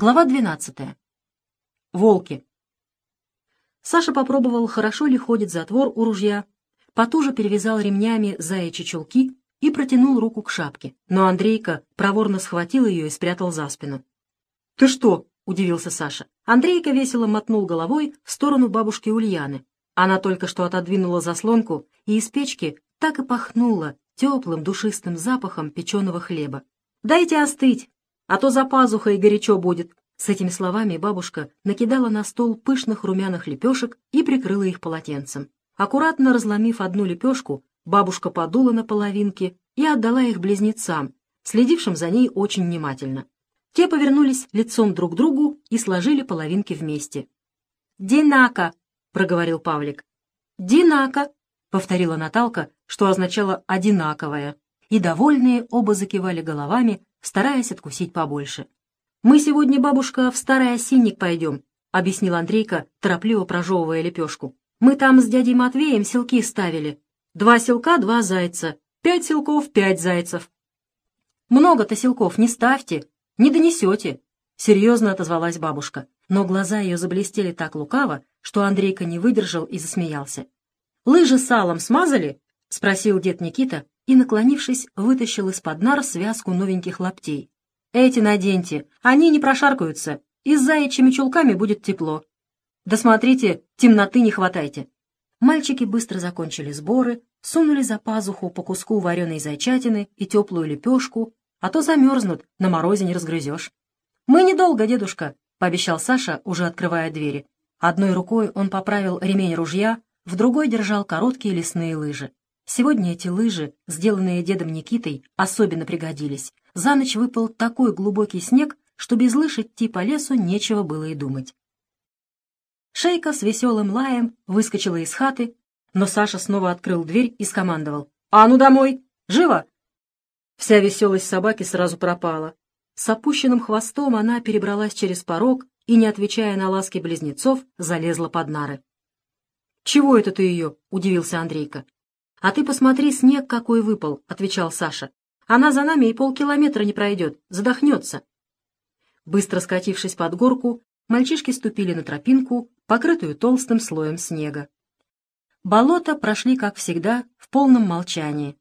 Глава 12. Волки. Саша попробовал, хорошо ли ходит затвор у ружья, потуже перевязал ремнями заячьи чулки и протянул руку к шапке, но Андрейка проворно схватил ее и спрятал за спину. «Ты что?» — удивился Саша. Андрейка весело мотнул головой в сторону бабушки Ульяны. Она только что отодвинула заслонку, и из печки так и пахнуло теплым душистым запахом печеного хлеба. «Дайте остыть!» А то за пазухой горячо будет». С этими словами бабушка накидала на стол пышных румяных лепешек и прикрыла их полотенцем. Аккуратно разломив одну лепешку, бабушка подула на половинки и отдала их близнецам, следившим за ней очень внимательно. Те повернулись лицом друг к другу и сложили половинки вместе. «Динака!» — проговорил Павлик. «Динака!» — повторила Наталка, что означало «одинаковая». И довольные оба закивали головами, стараясь откусить побольше. «Мы сегодня, бабушка, в старый осинник пойдем», — объяснил Андрейка, торопливо прожевывая лепешку. «Мы там с дядей Матвеем селки ставили. Два селка — два зайца, пять селков — пять зайцев». «Много-то селков не ставьте, не донесете», — серьезно отозвалась бабушка. Но глаза ее заблестели так лукаво, что Андрейка не выдержал и засмеялся. «Лыжи салом смазали?» — спросил дед Никита, и, наклонившись, вытащил из-под нар связку новеньких лаптей. «Эти наденьте, они не прошаркаются, и с заячьими чулками будет тепло. Да смотрите, темноты не хватайте». Мальчики быстро закончили сборы, сунули за пазуху по куску вареной зайчатины и теплую лепешку, а то замерзнут, на морозе не разгрызешь. «Мы недолго, дедушка», — пообещал Саша, уже открывая двери. Одной рукой он поправил ремень ружья, в другой держал короткие лесные лыжи. Сегодня эти лыжи, сделанные дедом Никитой, особенно пригодились. За ночь выпал такой глубокий снег, что без лыж идти по лесу нечего было и думать. Шейка с веселым лаем выскочила из хаты, но Саша снова открыл дверь и скомандовал. «А ну домой! Живо!» Вся веселость собаки сразу пропала. С опущенным хвостом она перебралась через порог и, не отвечая на ласки близнецов, залезла под нары. «Чего это ты ее?» — удивился Андрейка. «А ты посмотри, снег какой выпал», — отвечал Саша. «Она за нами и полкилометра не пройдет, задохнется». Быстро скатившись под горку, мальчишки ступили на тропинку, покрытую толстым слоем снега. Болото прошли, как всегда, в полном молчании.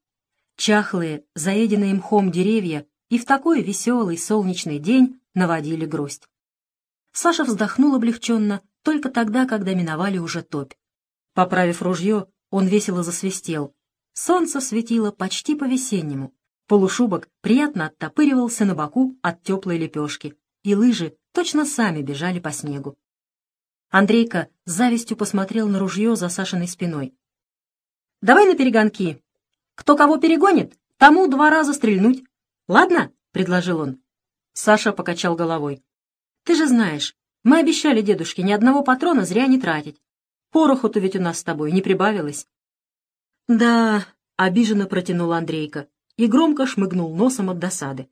Чахлые, заеденные мхом деревья и в такой веселый солнечный день наводили грусть. Саша вздохнул облегченно только тогда, когда миновали уже топь. Поправив ружье, он весело засвистел. Солнце светило почти по-весеннему. Полушубок приятно оттопыривался на боку от теплой лепешки, и лыжи точно сами бежали по снегу. Андрейка с завистью посмотрел на ружье за Сашиной спиной. «Давай на перегонки. Кто кого перегонит, тому два раза стрельнуть. Ладно?» — предложил он. Саша покачал головой. «Ты же знаешь, мы обещали дедушке ни одного патрона зря не тратить. Пороху-то ведь у нас с тобой не прибавилось. Да, обиженно протянул Андрейка и громко шмыгнул носом от досады.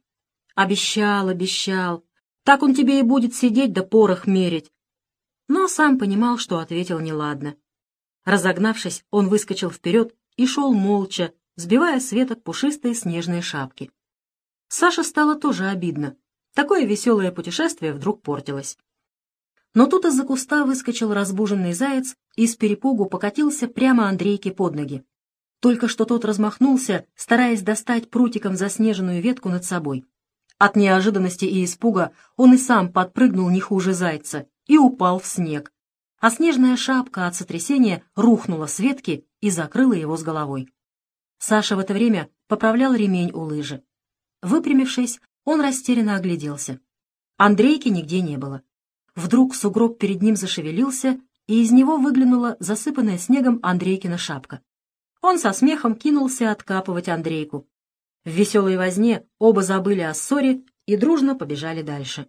Обещал, обещал. Так он тебе и будет сидеть да порох мерить. Но сам понимал, что ответил неладно. Разогнавшись, он выскочил вперед и шел молча, сбивая с веток пушистые снежные шапки. Саше стало тоже обидно. Такое веселое путешествие вдруг портилось. Но тут из-за куста выскочил разбуженный заяц и с перепугу покатился прямо Андрейке под ноги. Только что тот размахнулся, стараясь достать прутиком заснеженную ветку над собой. От неожиданности и испуга он и сам подпрыгнул не хуже зайца и упал в снег. А снежная шапка от сотрясения рухнула с ветки и закрыла его с головой. Саша в это время поправлял ремень у лыжи. Выпрямившись, он растерянно огляделся. Андрейки нигде не было. Вдруг сугроб перед ним зашевелился, и из него выглянула засыпанная снегом Андрейкина шапка. Он со смехом кинулся откапывать Андрейку. В веселой возне оба забыли о ссоре и дружно побежали дальше.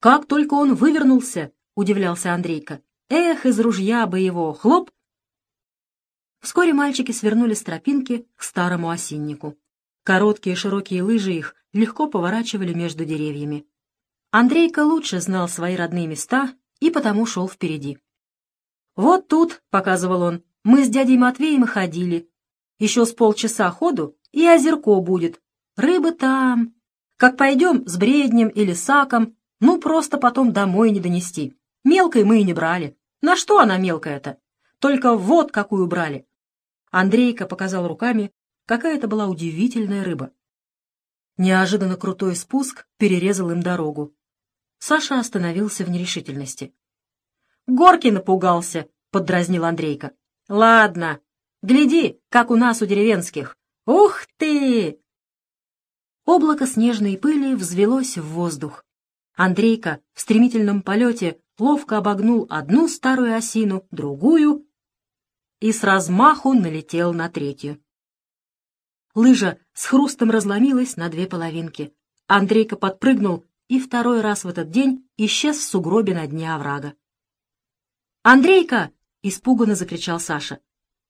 «Как только он вывернулся!» — удивлялся Андрейка. «Эх, из ружья бы его! Хлоп!» Вскоре мальчики свернули с тропинки к старому осиннику. Короткие широкие лыжи их легко поворачивали между деревьями. Андрейка лучше знал свои родные места и потому шел впереди. «Вот тут», — показывал он, — «мы с дядей Матвеем и ходили. Еще с полчаса ходу, и озерко будет. Рыбы там. Как пойдем с бреднем или саком, ну просто потом домой не донести. Мелкой мы и не брали. На что она мелкая-то? Только вот какую брали. Андрейка показал руками, какая это была удивительная рыба. Неожиданно крутой спуск перерезал им дорогу. Саша остановился в нерешительности. «Горки напугался», — поддразнил Андрейка. «Ладно, гляди, как у нас у деревенских. Ух ты!» Облако снежной пыли взвелось в воздух. Андрейка в стремительном полете ловко обогнул одну старую осину, другую и с размаху налетел на третью. Лыжа с хрустом разломилась на две половинки. Андрейка подпрыгнул и второй раз в этот день исчез в сугробе на дне оврага. «Андрейка!» — испуганно закричал Саша.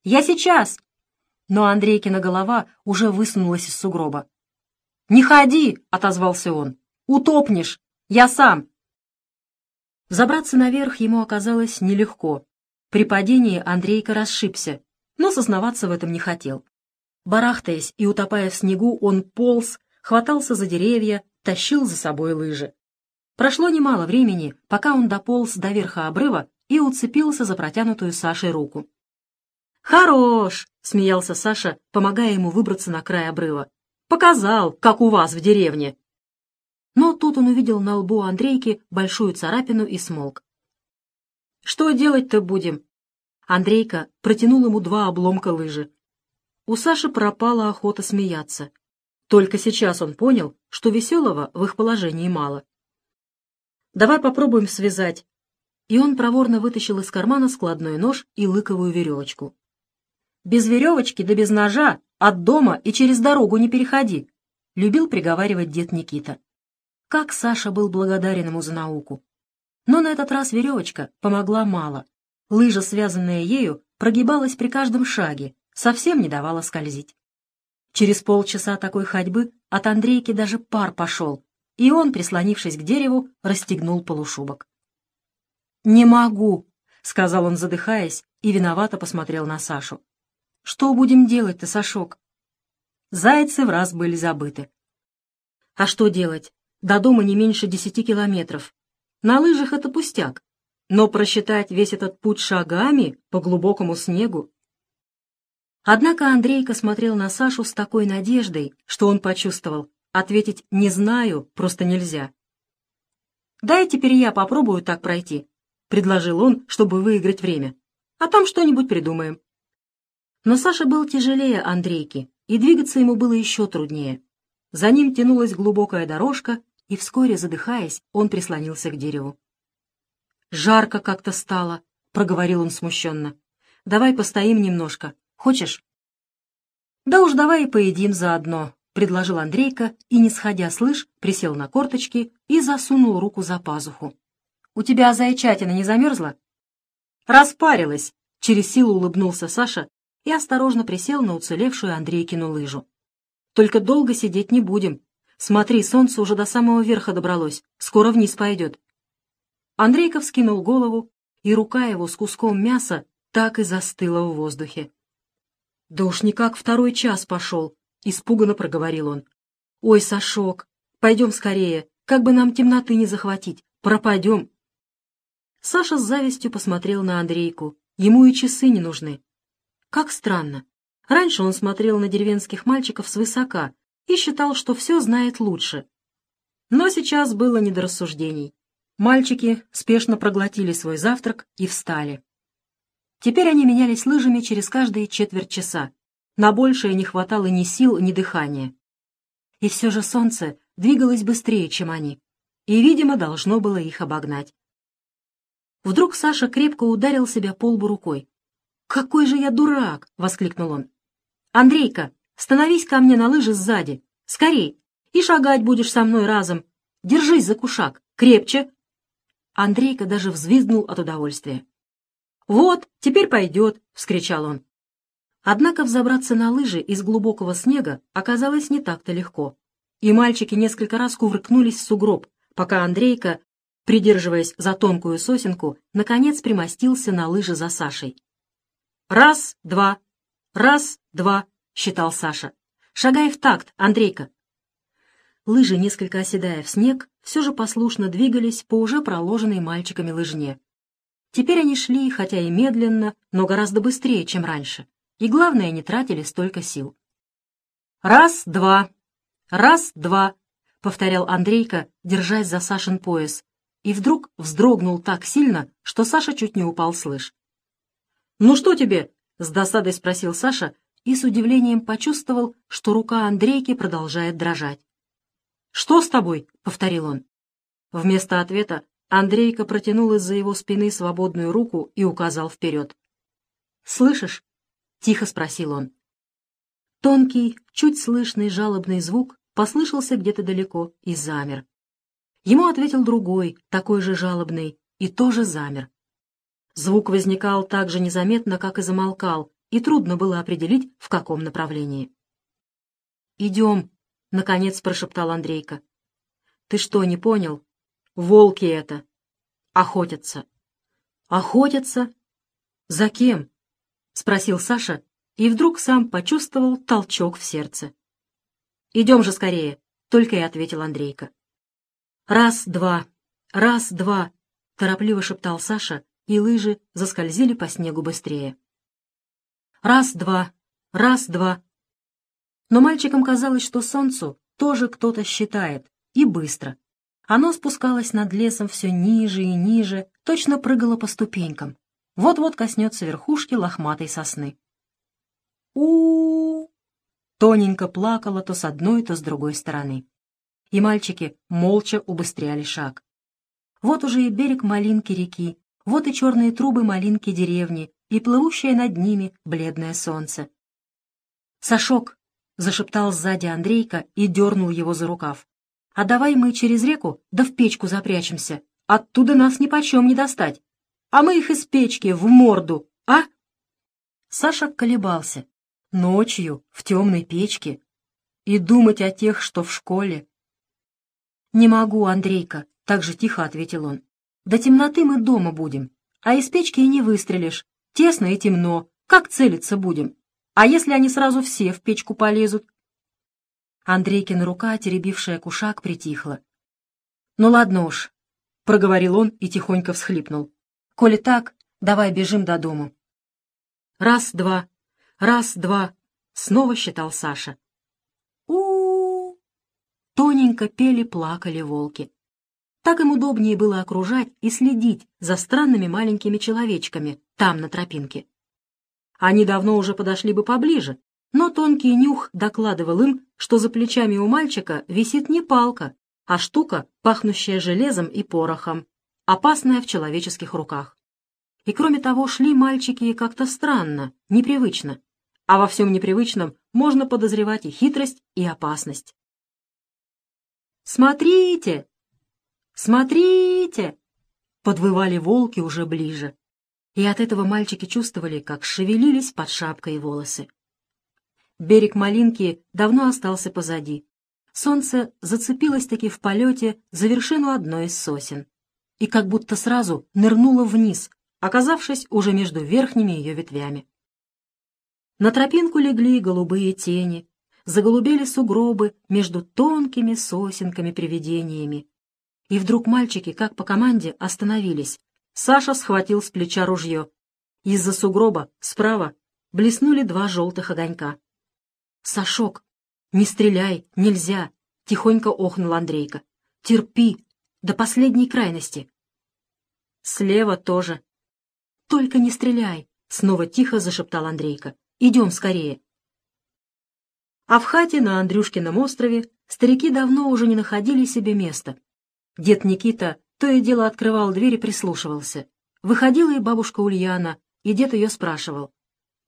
«Я сейчас!» Но Андрейкина голова уже высунулась из сугроба. «Не ходи!» — отозвался он. «Утопнешь! Я сам!» Забраться наверх ему оказалось нелегко. При падении Андрейка расшибся, но сознаваться в этом не хотел. Барахтаясь и утопая в снегу, он полз, хватался за деревья, тащил за собой лыжи. Прошло немало времени, пока он дополз до верха обрыва и уцепился за протянутую Сашей руку. «Хорош!» — смеялся Саша, помогая ему выбраться на край обрыва. «Показал, как у вас в деревне!» Но тут он увидел на лбу Андрейки большую царапину и смолк. «Что делать-то будем?» Андрейка протянул ему два обломка лыжи. У Саши пропала охота смеяться. Только сейчас он понял, что веселого в их положении мало. «Давай попробуем связать». И он проворно вытащил из кармана складной нож и лыковую веревочку. «Без веревочки да без ножа от дома и через дорогу не переходи», — любил приговаривать дед Никита. Как Саша был благодарен ему за науку. Но на этот раз веревочка помогла мало. Лыжа, связанная ею, прогибалась при каждом шаге, совсем не давала скользить. Через полчаса такой ходьбы от Андрейки даже пар пошел, и он, прислонившись к дереву, расстегнул полушубок. «Не могу», — сказал он, задыхаясь, и виновато посмотрел на Сашу. «Что будем делать-то, Сашок?» Зайцы в раз были забыты. «А что делать? До дома не меньше десяти километров. На лыжах это пустяк, но просчитать весь этот путь шагами по глубокому снегу... Однако Андрейка смотрел на Сашу с такой надеждой, что он почувствовал, ответить «не знаю» просто нельзя. «Дай теперь я попробую так пройти», — предложил он, чтобы выиграть время. «А там что-нибудь придумаем». Но Саша был тяжелее Андрейки, и двигаться ему было еще труднее. За ним тянулась глубокая дорожка, и вскоре, задыхаясь, он прислонился к дереву. «Жарко как-то стало», — проговорил он смущенно. «Давай постоим немножко. Хочешь?» «Да уж давай и поедим заодно», — предложил Андрейка и, не сходя с лыж, присел на корточки и засунул руку за пазуху. «У тебя зайчатина не замерзла?» «Распарилась», — через силу улыбнулся Саша и осторожно присел на уцелевшую Андрейкину лыжу. «Только долго сидеть не будем. Смотри, солнце уже до самого верха добралось, скоро вниз пойдет. Андрейков скинул голову, и рука его с куском мяса так и застыла в воздухе. «Да уж никак второй час пошел», — испуганно проговорил он. «Ой, Сашок, пойдем скорее, как бы нам темноты не захватить, пропадем». Саша с завистью посмотрел на Андрейку. Ему и часы не нужны. Как странно. Раньше он смотрел на деревенских мальчиков свысока, и считал, что все знает лучше. Но сейчас было не до рассуждений. Мальчики спешно проглотили свой завтрак и встали. Теперь они менялись лыжами через каждые четверть часа. На большее не хватало ни сил, ни дыхания. И все же солнце двигалось быстрее, чем они, и, видимо, должно было их обогнать. Вдруг Саша крепко ударил себя по лбу рукой. «Какой же я дурак!» — воскликнул он. «Андрейка, Становись ко мне на лыжи сзади. Скорей. И шагать будешь со мной разом. Держись за кушак. Крепче. Андрейка даже взвизгнул от удовольствия. «Вот, теперь пойдет!» — вскричал он. Однако взобраться на лыжи из глубокого снега оказалось не так-то легко. И мальчики несколько раз кувыркнулись в сугроб, пока Андрейка, придерживаясь за тонкую сосенку, наконец примостился на лыжи за Сашей. «Раз, два, раз, два», считал Саша. «Шагай в такт, Андрейка». лыжи, несколько оседая в снег, все же послушно двигались по уже проложенной мальчиками лыжне. Теперь они шли, хотя и медленно, но гораздо быстрее, чем раньше, и, главное, не тратили столько сил. «Раз, два! Раз, два!» — повторял Андрейка, держась за Сашин пояс, и вдруг вздрогнул так сильно, что Саша чуть не упал с лыж. «Ну что тебе?» — с досадой спросил Саша и с удивлением почувствовал, что рука Андрейки продолжает дрожать. «Что с тобой?» — повторил он. Вместо ответа Андрейка протянул из-за его спины свободную руку и указал вперед. «Слышишь?» — тихо спросил он. Тонкий, чуть слышный жалобный звук послышался где-то далеко и замер. Ему ответил другой, такой же жалобный, и тоже замер. Звук возникал так же незаметно, как и замолкал, и трудно было определить, в каком направлении. «Идем», — наконец прошептал Андрейка. «Ты что, не понял? Волки это. Охотятся». «Охотятся? За кем?» — спросил Саша, и вдруг сам почувствовал толчок в сердце. «Идем же скорее», — только и ответил Андрейка. «Раз, два, раз, два», — торопливо шептал Саша, и лыжи заскользили по снегу быстрее. «Раз, два, раз, два», но мальчикам казалось, что солнцу тоже кто-то считает, и быстро. Оно спускалось над лесом все ниже и ниже, точно прыгало по ступенькам. Вот-вот коснется верхушки лохматой сосны. у, -у, -у Тоненько плакала то с одной, то с другой стороны. И мальчики молча убыстряли шаг. Вот уже и берег малинки реки, вот и черные трубы малинки деревни, и плывущее над ними бледное солнце. «Сашок!» зашептал сзади Андрейка и дернул его за рукав. «А давай мы через реку да в печку запрячемся. Оттуда нас ни почем не достать. А мы их из печки в морду, а?» Саша колебался. Ночью, в темной печке. И думать о тех, что в школе. «Не могу, Андрейка», — так же тихо ответил он. «До темноты мы дома будем, а из печки и не выстрелишь. Тесно и темно. Как целиться будем?» А если они сразу все в печку полезут? Андрейкина рука, теребившая кушак, притихла. «Ну ладно уж», — проговорил он и тихонько всхлипнул. «Коли так, давай бежим до дому». «Раз, два, раз, два», — снова считал Саша. у у, -у Тоненько пели, плакали волки. Так им удобнее было окружать и следить за странными маленькими человечками там, на тропинке. Они давно уже подошли бы поближе, но тонкий нюх докладывал им, что за плечами у мальчика висит не палка, а штука, пахнущая железом и порохом, опасная в человеческих руках. И кроме того, шли мальчики как-то странно, непривычно, а во всем непривычном можно подозревать и хитрость, и опасность. «Смотрите! Смотрите!» — подвывали волки уже ближе и от этого мальчики чувствовали, как шевелились под шапкой волосы. Берег Малинки давно остался позади. Солнце зацепилось-таки в полете за вершину одной из сосен и как будто сразу нырнуло вниз, оказавшись уже между верхними ее ветвями. На тропинку легли голубые тени, заголубели сугробы между тонкими сосенками-привидениями. И вдруг мальчики, как по команде, остановились, Саша схватил с плеча ружье. Из-за сугроба, справа, блеснули два желтых огонька. «Сашок, не стреляй, нельзя!» — тихонько охнул Андрейка. «Терпи, до последней крайности!» «Слева тоже!» «Только не стреляй!» — снова тихо зашептал Андрейка. «Идем скорее!» А в хате на Андрюшкином острове старики давно уже не находили себе места. Дед Никита то и дело открывал дверь и прислушивался. Выходила и бабушка Ульяна, и дед ее спрашивал.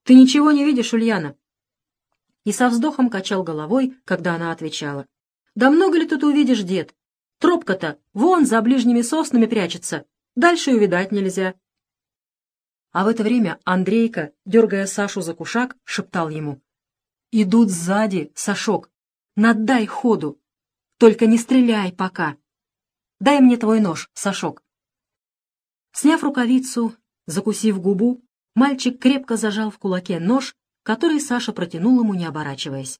«Ты ничего не видишь, Ульяна?» И со вздохом качал головой, когда она отвечала. «Да много ли тут увидишь, дед? Тропка-то вон за ближними соснами прячется. Дальше увидать нельзя». А в это время Андрейка, дергая Сашу за кушак, шептал ему. «Идут сзади, Сашок. Надай ходу. Только не стреляй пока». Дай мне твой нож, Сашок. Сняв рукавицу, закусив губу, мальчик крепко зажал в кулаке нож, который Саша протянул ему, не оборачиваясь.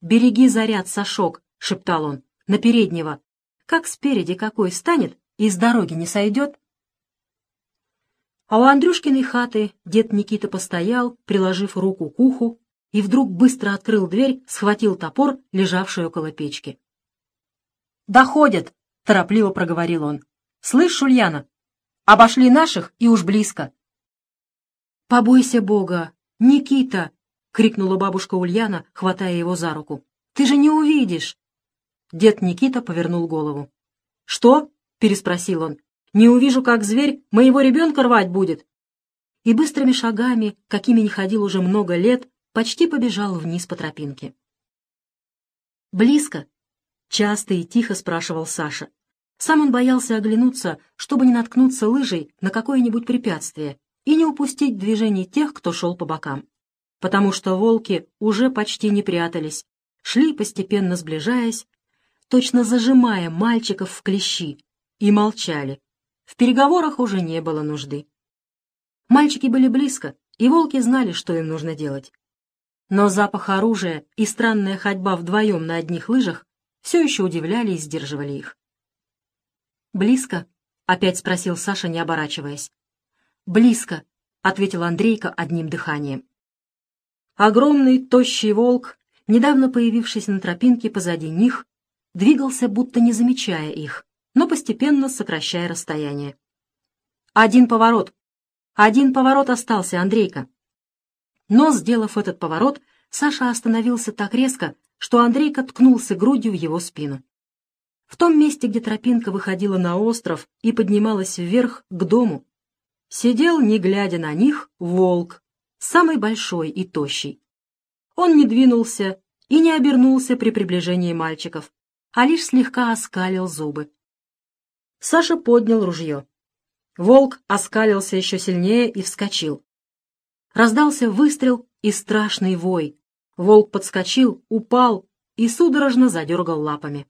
«Береги заряд, Сашок!» — шептал он. на переднего, как спереди какой станет и с дороги не сойдет. А у Андрюшкиной хаты дед Никита постоял, приложив руку к уху, и вдруг быстро открыл дверь, схватил топор, лежавший около печки. «Доходят!» — торопливо проговорил он. «Слышь, Ульяна, обошли наших и уж близко». «Побойся Бога! Никита!» — крикнула бабушка Ульяна, хватая его за руку. «Ты же не увидишь!» Дед Никита повернул голову. «Что?» — переспросил он. «Не увижу, как зверь моего ребенка рвать будет!» И быстрыми шагами, какими не ходил уже много лет, почти побежал вниз по тропинке. «Близко?» — часто и тихо спрашивал Саша. Сам он боялся оглянуться, чтобы не наткнуться лыжей на какое-нибудь препятствие и не упустить движений тех, кто шел по бокам. Потому что волки уже почти не прятались, шли, постепенно сближаясь, точно зажимая мальчиков в клещи, и молчали. В переговорах уже не было нужды. Мальчики были близко, и волки знали, что им нужно делать. Но запах оружия и странная ходьба вдвоем на одних лыжах все еще удивляли и сдерживали их. «Близко?» — опять спросил Саша, не оборачиваясь. «Близко», — ответил Андрейка одним дыханием. Огромный, тощий волк, недавно появившись на тропинке позади них, двигался, будто не замечая их, но постепенно сокращая расстояние. «Один поворот! Один поворот остался, Андрейка!» Но, сделав этот поворот, Саша остановился так резко, что Андрейка ткнулся грудью в его спину. В том месте, где тропинка выходила на остров и поднималась вверх к дому, сидел, не глядя на них, волк, самый большой и тощий. Он не двинулся и не обернулся при приближении мальчиков, а лишь слегка оскалил зубы. Саша поднял ружье. Волк оскалился еще сильнее и вскочил. Раздался выстрел и страшный вой. Волк подскочил, упал и судорожно задергал лапами.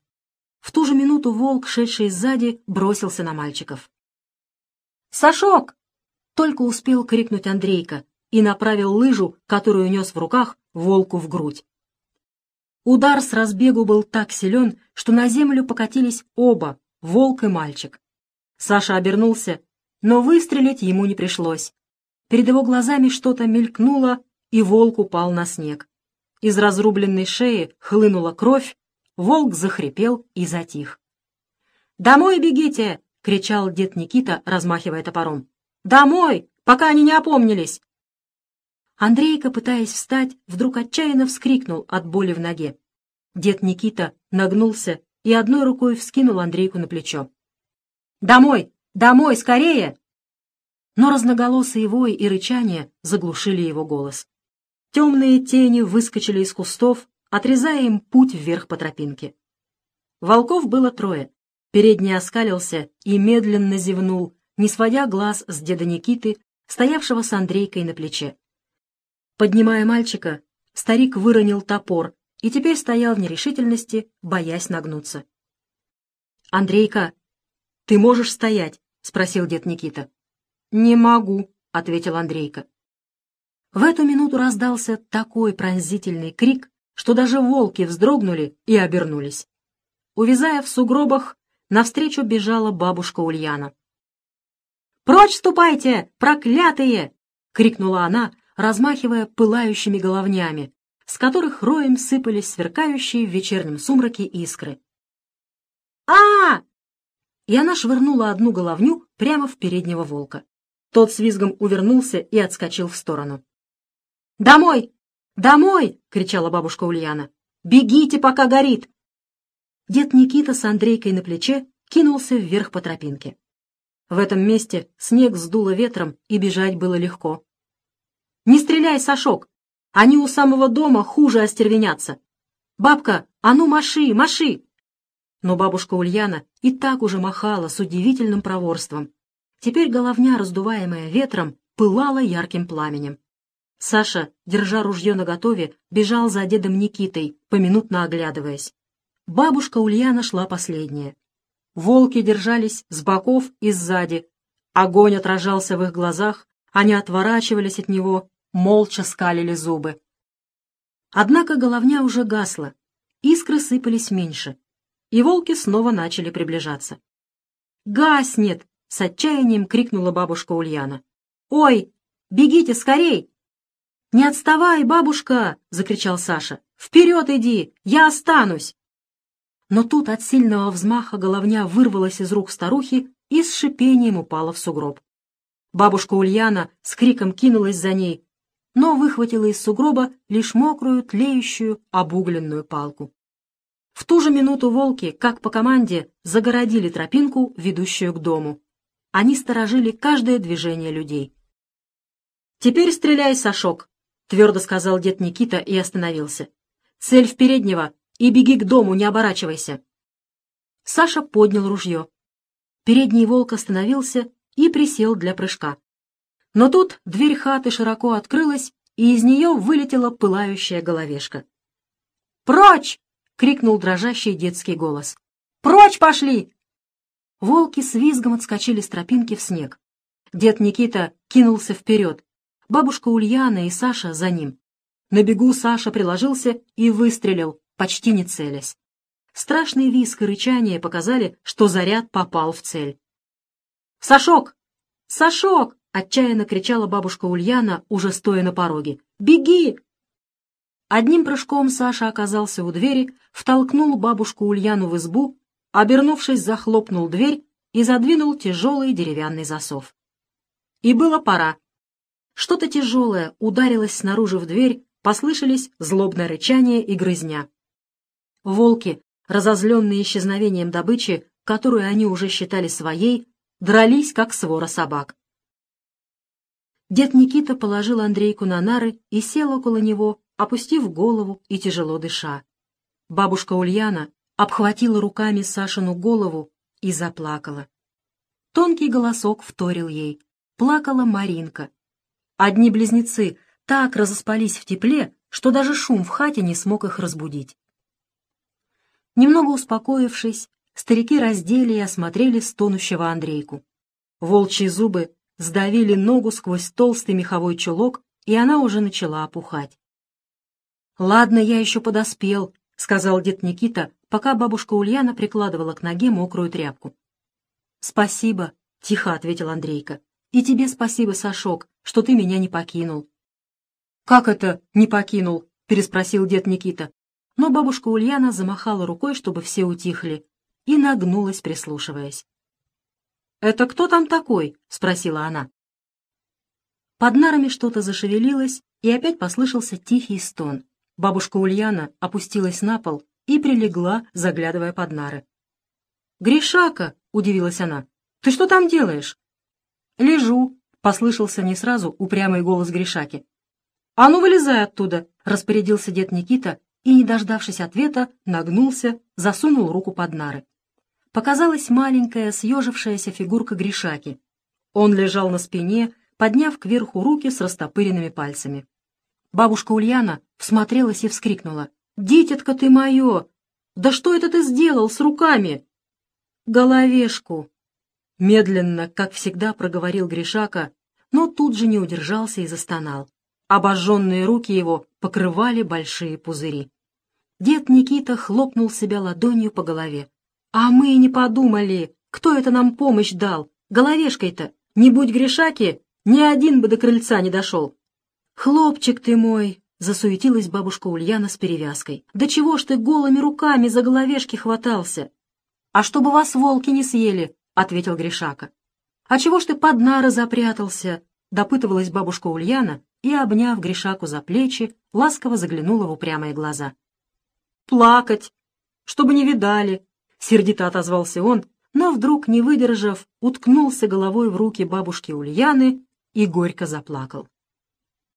В ту же минуту волк, шедший сзади, бросился на мальчиков. «Сашок!» — только успел крикнуть Андрейка и направил лыжу, которую нес в руках, волку в грудь. Удар с разбегу был так силен, что на землю покатились оба, волк и мальчик. Саша обернулся, но выстрелить ему не пришлось. Перед его глазами что-то мелькнуло, и волк упал на снег. Из разрубленной шеи хлынула кровь, волк захрипел и затих. «Домой бегите!» — кричал дед Никита, размахивая топором. «Домой, пока они не опомнились!» Андрейка, пытаясь встать, вдруг отчаянно вскрикнул от боли в ноге. Дед Никита нагнулся и одной рукой вскинул Андрейку на плечо. «Домой! Домой! Скорее!» Но разноголосые вой и рычание заглушили его голос. Темные тени выскочили из кустов, отрезая им путь вверх по тропинке. Волков было трое. Передний оскалился и медленно зевнул, не сводя глаз с деда Никиты, стоявшего с Андрейкой на плече. Поднимая мальчика, старик выронил топор и теперь стоял в нерешительности, боясь нагнуться. «Андрейка, ты можешь стоять?» — спросил дед Никита. «Не могу», — ответил Андрейка. В эту минуту раздался такой пронзительный крик, что даже волки вздрогнули и обернулись. Увязая в сугробах, навстречу бежала бабушка Ульяна. «Прочь ступайте, проклятые!» — крикнула она, размахивая пылающими головнями, с которых роем сыпались сверкающие в вечернем сумраке искры. а, И она швырнула одну головню прямо в переднего волка. Тот с визгом увернулся и отскочил в сторону. «Домой! Домой!» — кричала бабушка Ульяна. «Бегите, пока горит!» Дед Никита с Андрейкой на плече кинулся вверх по тропинке. В этом месте снег сдуло ветром, и бежать было легко. Не стреляй, Сашок! Они у самого дома хуже остервенятся. Бабка, а ну маши, маши!» Но бабушка Ульяна и так уже махала с удивительным проворством. Теперь головня, раздуваемая ветром, пылала ярким пламенем. Саша, держа ружье наготове, бежал за дедом Никитой, поминутно оглядываясь. Бабушка Ульяна шла последняя. Волки держались с боков и сзади. Огонь отражался в их глазах, они отворачивались от него, молча скалили зубы. Однако головня уже гасла, искры сыпались меньше. и волки снова начали приближаться. «Гаснет!» — с отчаянием крикнула бабушка Ульяна. «Ой, бегите скорей!» «Не отставай, бабушка!» — закричал Саша. «Вперед иди! Я останусь!» Но тут от сильного взмаха головня вырвалась из рук старухи и с шипением упала в сугроб. Бабушка Ульяна с криком кинулась за ней, но выхватила из сугроба лишь мокрую, тлеющую, обугленную палку. В ту же минуту волки, как по команде, загородили тропинку, ведущую к дому. Они сторожили каждое движение людей. «Теперь стреляй, Сашок!» — твердо сказал дед Никита и остановился. «Цель в переднего и беги к дому, не оборачивайся!» Саша поднял ружье. Передний волк остановился и присел для прыжка. Но тут дверь хаты широко открылась, и из нее вылетела пылающая головешка. «Прочь!» — крикнул дрожащий детский голос. «Прочь пошли!» Волки с визгом отскочили с тропинки в снег. Дед Никита кинулся вперед. Бабушка Ульяна и Саша за ним. На бегу Саша приложился и выстрелил, почти не целясь. Страшный визг и рычание показали, что заряд попал в цель. «Сашок! Сашок!» — отчаянно кричала бабушка Ульяна, уже стоя на пороге. «Беги!» Одним прыжком Саша оказался у двери, втолкнул бабушку Ульяну в избу, обернувшись, захлопнул дверь и задвинул тяжелый деревянный засов. И было пора. Что-то тяжелое ударилось снаружи в дверь, послышались злобное рычание и грызня. Волки, разозленные исчезновением добычи, которую они уже считали своей, дрались, как свора собак. Дед Никита положил Андрейку на нары и сел около него, опустив голову и тяжело дыша. Бабушка Ульяна обхватила руками Сашину голову и заплакала. Тонкий голосок вторил ей. Плакала Маринка. Одни близнецы так разоспались в тепле, что даже шум в хате не смог их разбудить. Немного успокоившись, старики раздели и осмотрели стонущего Андрейку. Волчьи зубы сдавили ногу сквозь толстый меховой чулок, и она уже начала опухать. «Ладно, я еще подоспел», — сказал дед Никита, пока бабушка Ульяна прикладывала к ноге мокрую тряпку. «Спасибо», — тихо ответил Андрейка. «И тебе спасибо, Сашок, что ты меня не покинул». «Как это не покинул?» — переспросил дед Никита. Но бабушка Ульяна замахала рукой, чтобы все утихли, и нагнулась, прислушиваясь. «Это кто там такой?» — спросила она. Под нарами что-то зашевелилось, и опять послышался тихий стон. Бабушка Ульяна опустилась на пол и прилегла, заглядывая под нары. «Гришака!» — удивилась она. «Ты что там делаешь?» «Лежу», — послышался не сразу упрямый голос Гришаки. «А ну, вылезай оттуда!» — распорядился дед Никита и, не дождавшись ответа, нагнулся, засунул руку под нары показалась маленькая съежившаяся фигурка Гришаки. Он лежал на спине, подняв кверху руки с растопыренными пальцами. Бабушка Ульяна всмотрелась и вскрикнула. «Дитятка ты мое! Да что это ты сделал с руками?» «Головешку!» Медленно, как всегда, проговорил Гришака, но тут же не удержался и застонал. Обожженные руки его покрывали большие пузыри. Дед Никита хлопнул себя ладонью по голове. «А мы не подумали, кто это нам помощь дал? Головешкой-то, не будь грешаки, ни один бы до крыльца не дошел». «Хлопчик ты мой!» — засуетилась бабушка Ульяна с перевязкой. «Да чего ж ты голыми руками за головешки хватался?» «А чтобы вас волки не съели», — ответил Гришака. «А чего ж ты под нары запрятался?» — допытывалась бабушка Ульяна и, обняв Гришаку за плечи, ласково заглянула в упрямые глаза. «Плакать! Чтобы не видали!» — сердито отозвался он, но вдруг, не выдержав, уткнулся головой в руки бабушки Ульяны и горько заплакал.